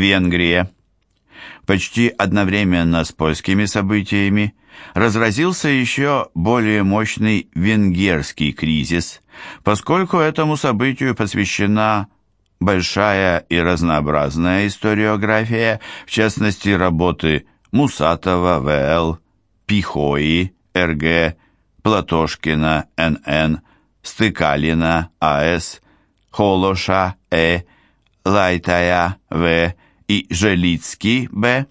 Венгрия. Почти одновременно с польскими событиями разразился еще более мощный венгерский кризис, поскольку этому событию посвящена большая и разнообразная историография, в частности работы Мусатова В.Л., Пихои Р.Г., Платошкина Н.Н., Стыкалина А.С., Холоша Э., Лайтая В. и Желицкий Б.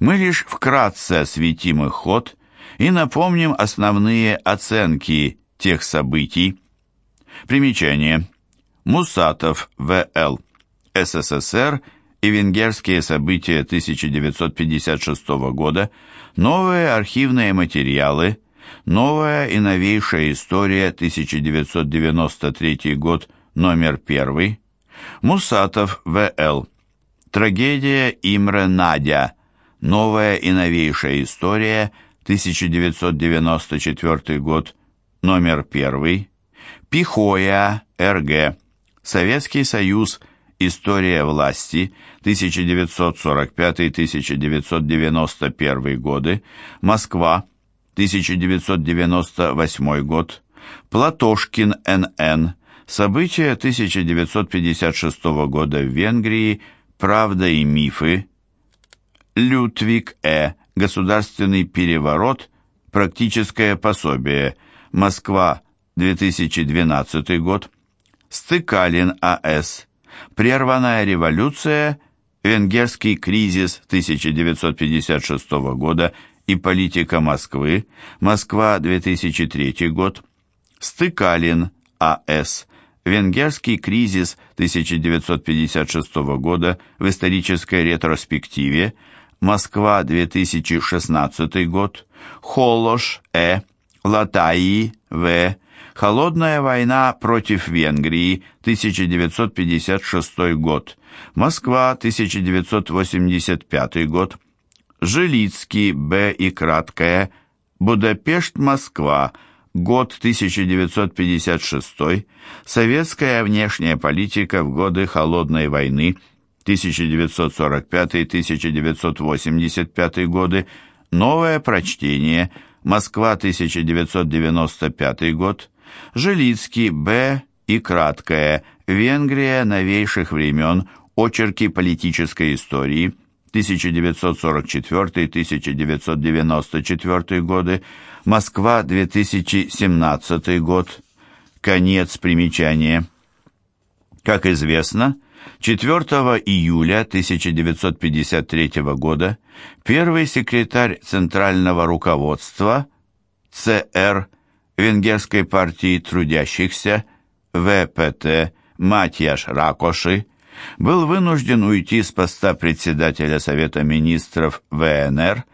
Мы лишь вкратце осветим их ход и напомним основные оценки тех событий. Примечание. Мусатов В.Л. СССР и венгерские события 1956 года, новые архивные материалы, новая и новейшая история 1993 год, номер 1, Мусатов В.Л. Трагедия Имре Надя. Новая и новейшая история. 1994 год. Номер 1. Пихоя. Р.Г. Советский Союз. История власти. 1945-1991 годы. Москва. 1998 год. Платошкин Н.Н. События 1956 года в Венгрии, правда и мифы, Людвиг Э. Государственный переворот, практическое пособие, Москва, 2012 год, Стыкалин А.С. Прерванная революция, Венгерский кризис 1956 года и политика Москвы, Москва, 2003 год, Стыкалин А.С. Венгерский кризис 1956 года в исторической ретроспективе, Москва, 2016 год, Холош Э., Латаи В., Холодная война против Венгрии, 1956 год, Москва, 1985 год, Жилицкий Б. и краткая, Будапешт, Москва, Год 1956. Советская внешняя политика в годы Холодной войны 1945-1985 годы. Новое прочтение. Москва, 1995 год. Жилицкий, Б. и краткое. Венгрия новейших времен. Очерки политической истории. 1944-1994 годы. Москва, 2017 год. Конец примечания. Как известно, 4 июля 1953 года первый секретарь Центрального руководства ЦР Венгерской партии трудящихся ВПТ Матьяш Ракоши был вынужден уйти с поста председателя Совета министров ВНР,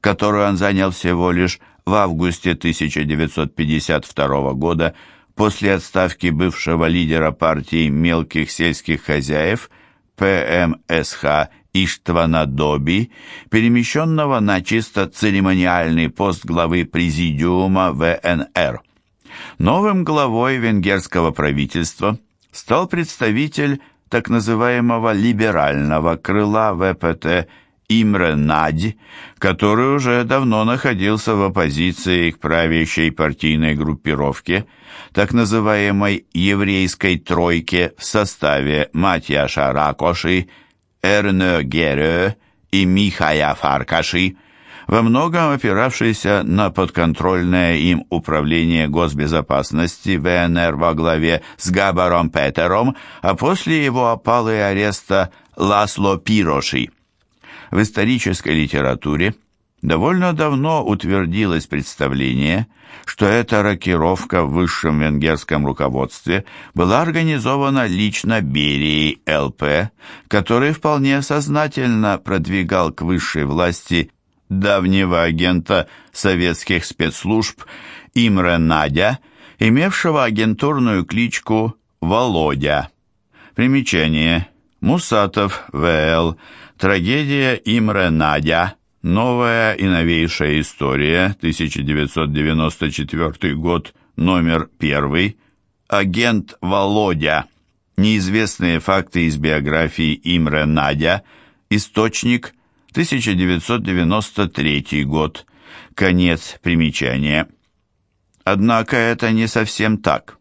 которую он занял всего лишь в августе 1952 года после отставки бывшего лидера партии мелких сельских хозяев ПМСХ Иштвана Доби, перемещенного на чисто церемониальный пост главы Президиума ВНР. Новым главой венгерского правительства стал представитель так называемого либерального крыла ВПТ Имре Надь, который уже давно находился в оппозиции к правящей партийной группировке, так называемой еврейской тройке в составе Матьяша Ракоши, Эрне Герё и Михая Фаркаши, во многом опиравшийся на подконтрольное им управление госбезопасности ВНР во главе с Габаром Петером, а после его опалы и ареста Ласло Пироши. В исторической литературе довольно давно утвердилось представление, что эта рокировка в высшем венгерском руководстве была организована лично Берией ЛП, который вполне сознательно продвигал к высшей власти давнего агента советских спецслужб Имре Надя, имевшего агентурную кличку Володя. Примечание. Мусатов, В.Л., Трагедия Имре Надя. Новая и новейшая история. 1994 год. Номер 1. Агент Володя. Неизвестные факты из биографии Имре Надя. Источник 1993 год. Конец примечания. Однако это не совсем так.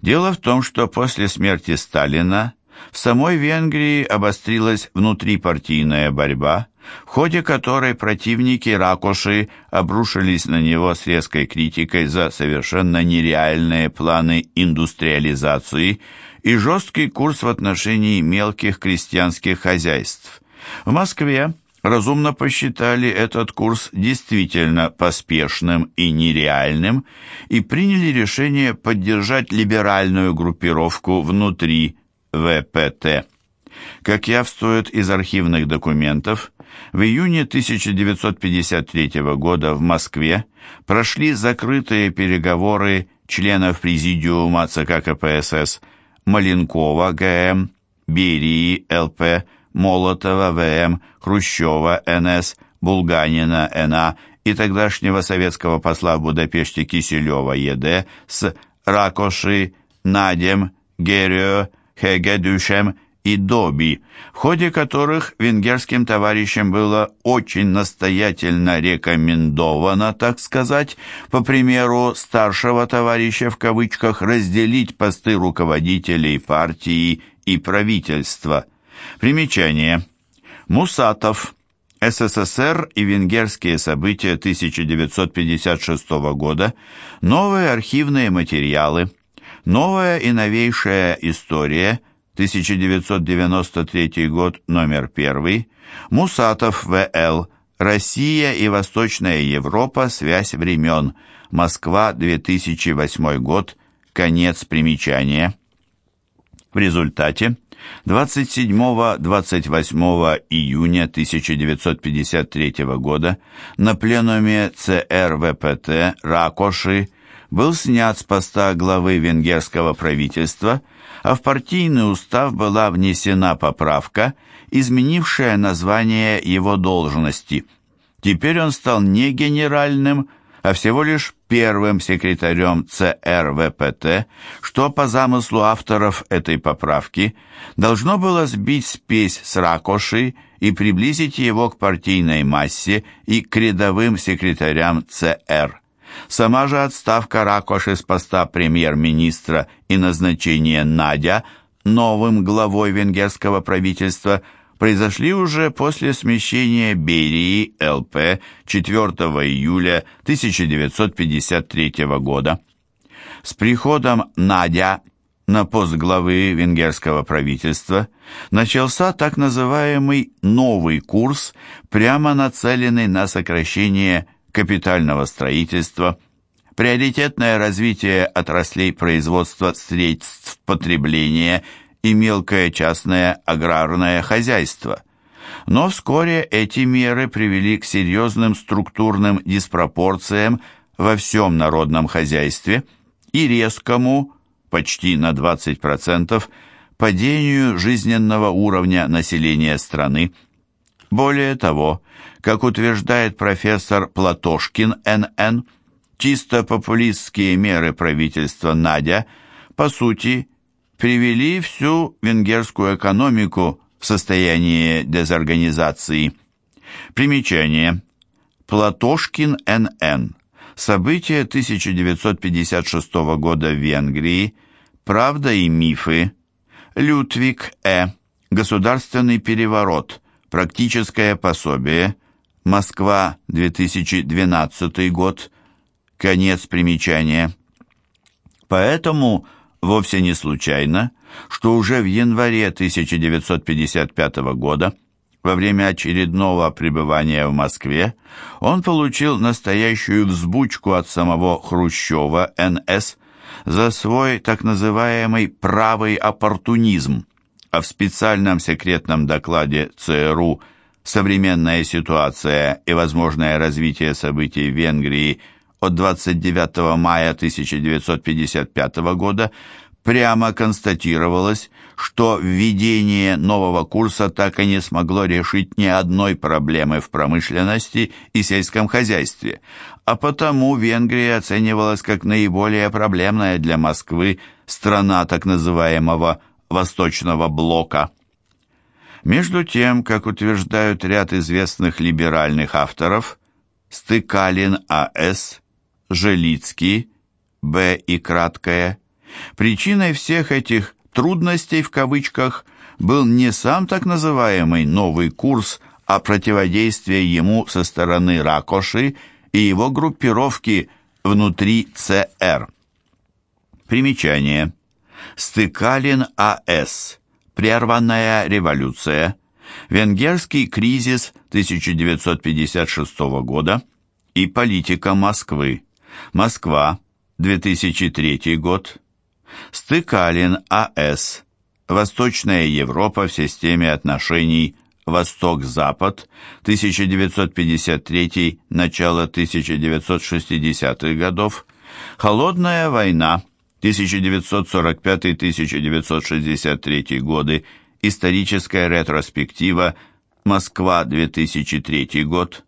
Дело в том, что после смерти Сталина в самой Венгрии обострилась внутрипартийная борьба, в ходе которой противники Ракоши обрушились на него с резкой критикой за совершенно нереальные планы индустриализации и жесткий курс в отношении мелких крестьянских хозяйств. В Москве разумно посчитали этот курс действительно поспешным и нереальным и приняли решение поддержать либеральную группировку внутри ВПТ. Как явствует из архивных документов, в июне 1953 года в Москве прошли закрытые переговоры членов Президиума ЦК КПСС Маленкова ГМ, Берии ЛП, Молотова ВМ, Хрущева НС, Булганина НА и тогдашнего советского посла в Будапеште Киселева ЕД с Ракоши, Надем, Герио, Хегедюшем и Доби, в ходе которых венгерским товарищам было очень настоятельно рекомендовано, так сказать, по примеру старшего товарища в кавычках, разделить посты руководителей партии и правительства. Примечание. Мусатов. СССР и венгерские события 1956 года. Новые архивные материалы. Новая и новейшая история – 1993 год, номер 1, Мусатов В.Л., Россия и Восточная Европа, связь времен, Москва, 2008 год, конец примечания. В результате 27-28 июня 1953 года на пленуме ЦРВПТ Ракоши был снят с поста главы венгерского правительства – а в партийный устав была внесена поправка, изменившая название его должности. Теперь он стал не генеральным, а всего лишь первым секретарем ЦРВПТ, что по замыслу авторов этой поправки должно было сбить спесь с Ракоши и приблизить его к партийной массе и к рядовым секретарям ЦР. Сама же отставка Ракоши с поста премьер-министра и назначение Надя новым главой венгерского правительства произошли уже после смещения Берии ЛП 4 июля 1953 года. С приходом Надя на пост главы венгерского правительства начался так называемый «новый курс», прямо нацеленный на сокращение капитального строительства, приоритетное развитие отраслей производства средств потребления и мелкое частное аграрное хозяйство. Но вскоре эти меры привели к серьезным структурным диспропорциям во всем народном хозяйстве и резкому, почти на 20%, падению жизненного уровня населения страны. Более того, как утверждает профессор Платошкин Н.Н., чисто популистские меры правительства Надя, по сути, привели всю венгерскую экономику в состояние дезорганизации. Примечание. Платошкин Н.Н. События 1956 года в Венгрии. Правда и мифы. Людвиг Э. Государственный переворот. Практическое пособие. Москва, 2012 год. Конец примечания. Поэтому вовсе не случайно, что уже в январе 1955 года, во время очередного пребывания в Москве, он получил настоящую взбучку от самого Хрущева НС за свой так называемый «правый оппортунизм», а в специальном секретном докладе ЦРУ современная ситуация и возможное развитие событий в Венгрии от 29 мая 1955 года прямо констатировалось, что введение нового курса так и не смогло решить ни одной проблемы в промышленности и сельском хозяйстве, а потому Венгрия оценивалась как наиболее проблемная для Москвы страна так называемого «Восточного блока». Между тем, как утверждают ряд известных либеральных авторов, Стыкалин А.С., Желицкий, Б. и краткое, причиной всех этих «трудностей» в кавычках был не сам так называемый «новый курс», а противодействие ему со стороны Ракоши и его группировки внутри ЦР. Примечание. Стыкалин А.С. Прерванная революция. Венгерский кризис 1956 года и политика Москвы. Москва, 2003 год. Стыкалин А.С. Восточная Европа в системе отношений Восток-Запад, 1953, начало 1960-х годов, Холодная война, 1945-1963 годы, историческая ретроспектива, Москва, 2003 год,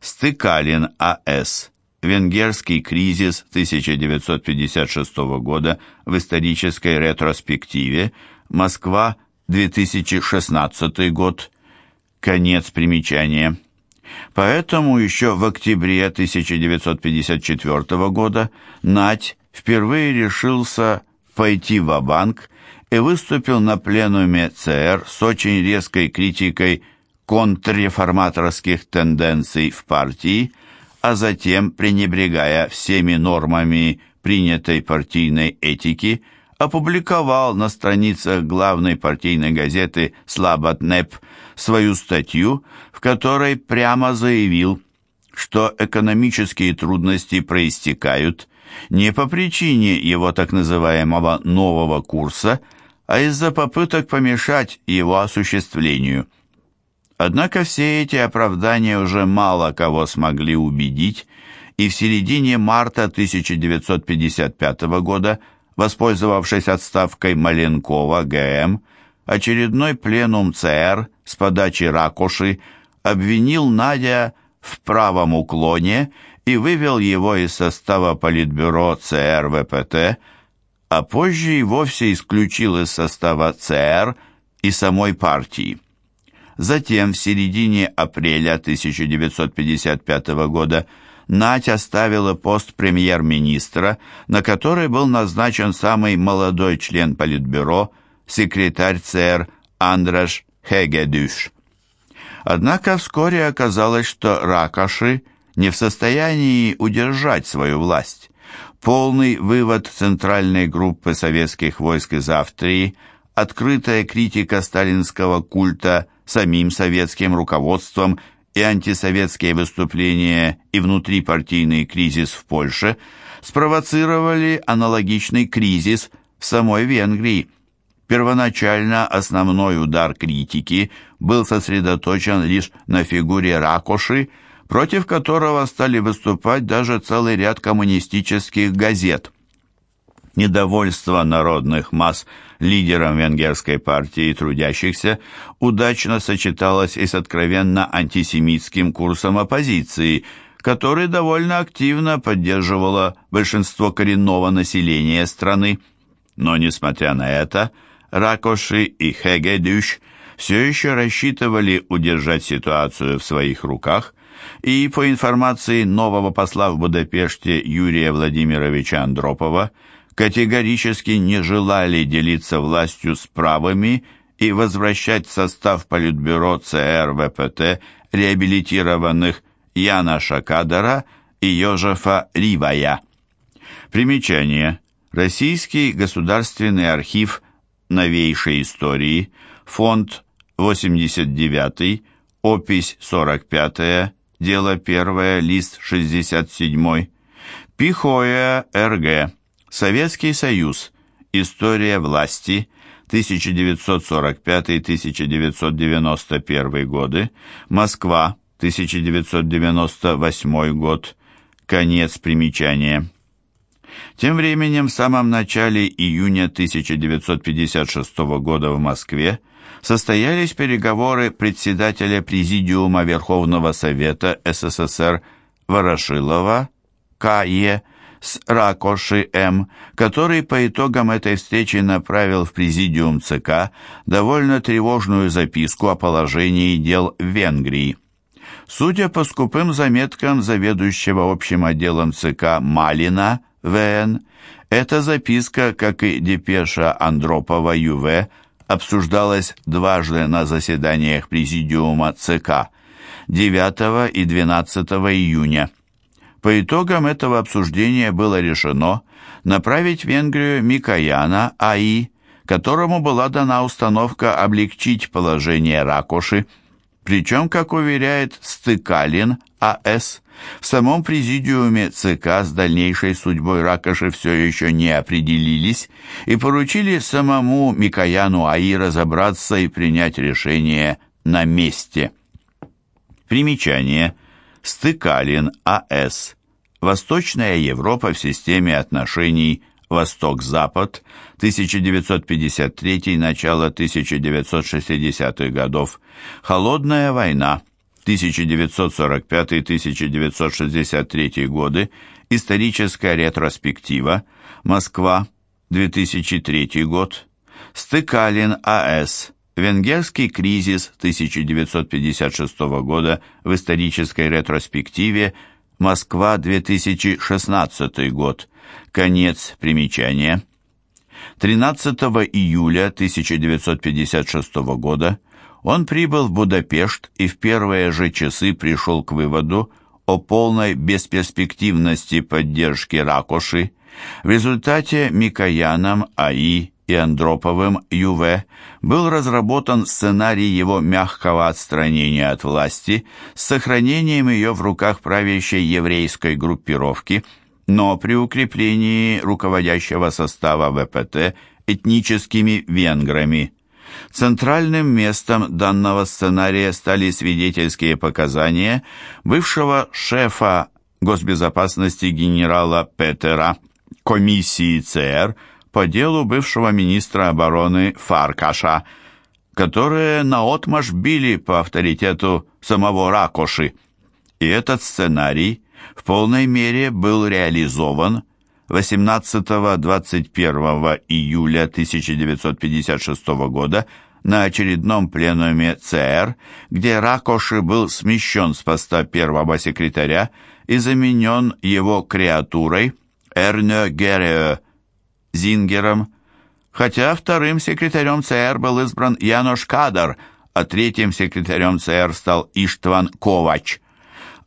Стыкалин А.С., Венгерский кризис 1956 года в исторической ретроспективе, Москва, 2016 год, Конец примечания. Поэтому еще в октябре 1954 года Нать впервые решился пойти в банк и выступил на пленуме ЦР с очень резкой критикой контрреформаторских тенденций в партии, а затем, пренебрегая всеми нормами принятой партийной этики, опубликовал на страницах главной партийной газеты «Слабатнеп» свою статью, в которой прямо заявил, что экономические трудности проистекают не по причине его так называемого «нового курса», а из-за попыток помешать его осуществлению. Однако все эти оправдания уже мало кого смогли убедить, и в середине марта 1955 года – Воспользовавшись отставкой Маленкова ГМ, очередной пленум ЦР с подачи Ракоши обвинил Надя в правом уклоне и вывел его из состава Политбюро ЦР ВПТ, а позже и вовсе исключил из состава ЦР и самой партии. Затем, в середине апреля 1955 года, Нать оставила пост премьер-министра, на который был назначен самый молодой член Политбюро, секретарь ЦР Андраш Хегедюш. Однако вскоре оказалось, что Ракоши не в состоянии удержать свою власть. Полный вывод центральной группы советских войск из Австрии, открытая критика сталинского культа самим советским руководством и антисоветские выступления и внутрипартийный кризис в Польше спровоцировали аналогичный кризис в самой Венгрии. Первоначально основной удар критики был сосредоточен лишь на фигуре Ракоши, против которого стали выступать даже целый ряд коммунистических газет. Недовольство народных масс – лидером венгерской партии трудящихся, удачно сочеталось и с откровенно антисемитским курсом оппозиции, который довольно активно поддерживало большинство коренного населения страны. Но, несмотря на это, Ракоши и Хегедюш все еще рассчитывали удержать ситуацию в своих руках, и, по информации нового посла в Будапеште Юрия Владимировича Андропова, категорически не желали делиться властью с правыми и возвращать состав Политбюро ЦР реабилитированных Яна Шакадара и Йожефа Ривая. Примечание. Российский государственный архив новейшей истории, фонд 89, опись 45, дело 1, лист 67, Пихоя РГ. Советский Союз. История власти. 1945-1991 годы. Москва. 1998 год. Конец примечания. Тем временем в самом начале июня 1956 года в Москве состоялись переговоры председателя Президиума Верховного Совета СССР Ворошилова К.Е с Ракоши М., который по итогам этой встречи направил в президиум ЦК довольно тревожную записку о положении дел в Венгрии. Судя по скупым заметкам заведующего общим отделом ЦК Малина ВН, эта записка, как и депеша Андропова ЮВ, обсуждалась дважды на заседаниях президиума ЦК 9 и 12 июня. По итогам этого обсуждения было решено направить в Венгрию Микояна АИ, которому была дана установка облегчить положение Ракоши, причем, как уверяет Стыкалин А.С., в самом президиуме ЦК с дальнейшей судьбой Ракоши все еще не определились и поручили самому Микояну АИ разобраться и принять решение на месте. Примечание. Стыкалин А.С. Восточная Европа в системе отношений Восток-Запад, 1953 начало 1960-х годов, Холодная война, 1945-1963 годы, историческая ретроспектива, Москва, 2003 год, Стыкалин А.С., Венгерский кризис 1956 года в исторической ретроспективе, Москва, 2016 год, конец примечания. 13 июля 1956 года он прибыл в Будапешт и в первые же часы пришел к выводу о полной бесперспективности поддержки Ракоши. В результате Микояном АИ и Андроповым ЮВ был разработан сценарий его мягкого отстранения от власти с сохранением ее в руках правящей еврейской группировки, но при укреплении руководящего состава ВПТ этническими венграми. Центральным местом данного сценария стали свидетельские показания бывшего шефа госбезопасности генерала Петера, комиссии ЦР по делу бывшего министра обороны Фаркаша, которые наотмашь били по авторитету самого Ракоши. И этот сценарий в полной мере был реализован 18-21 июля 1956 года на очередном пленуме ЦР, где Ракоши был смещен с поста первого секретаря и заменен его креатурой Эрне Герео Зингером, хотя вторым секретарем ЦР был избран Янош Кадар, а третьим секретарем ЦР стал Иштван Ковач –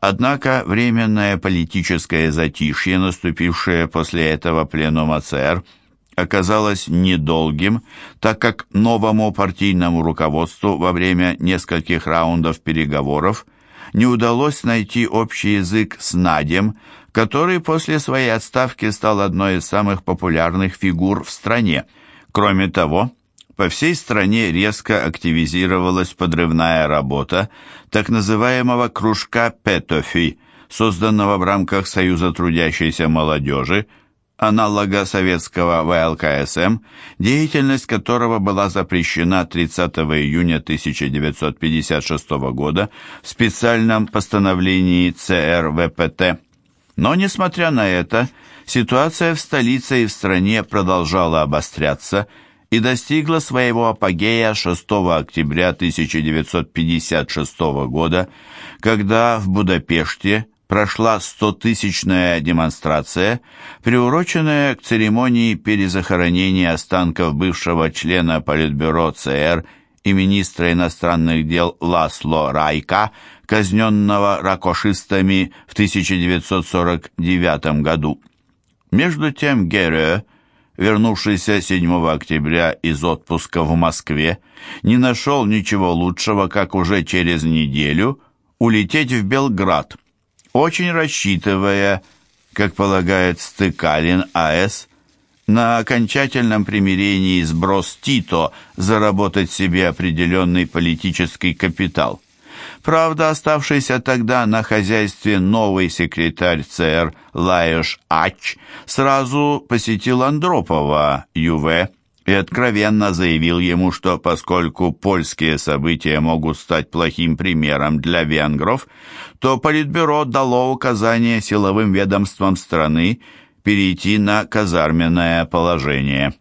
Однако временное политическое затишье, наступившее после этого пленума ЦР, оказалось недолгим, так как новому партийному руководству во время нескольких раундов переговоров не удалось найти общий язык с Надем, который после своей отставки стал одной из самых популярных фигур в стране. Кроме того, по всей стране резко активизировалась подрывная работа так называемого кружка Петофи, созданного в рамках Союза трудящейся молодежи, аналога советского ВЛКСМ, деятельность которого была запрещена 30 июня 1956 года в специальном постановлении ЦР ВПТ. Но, несмотря на это, ситуация в столице и в стране продолжала обостряться – и достигла своего апогея 6 октября 1956 года, когда в Будапеште прошла стотысячная демонстрация, приуроченная к церемонии перезахоронения останков бывшего члена Политбюро ЦР и министра иностранных дел Ласло Райка, казненного ракошистами в 1949 году. Между тем Герре вернувшийся 7 октября из отпуска в Москве, не нашел ничего лучшего, как уже через неделю улететь в Белград, очень рассчитывая, как полагает Стыкалин А.С., на окончательном примирении с Брос Тито заработать себе определенный политический капитал. Правда, оставшийся тогда на хозяйстве новый секретарь ЦР Лаеш Ач сразу посетил Андропова ЮВ и откровенно заявил ему, что поскольку польские события могут стать плохим примером для венгров, то Политбюро дало указание силовым ведомствам страны перейти на казарменное положение.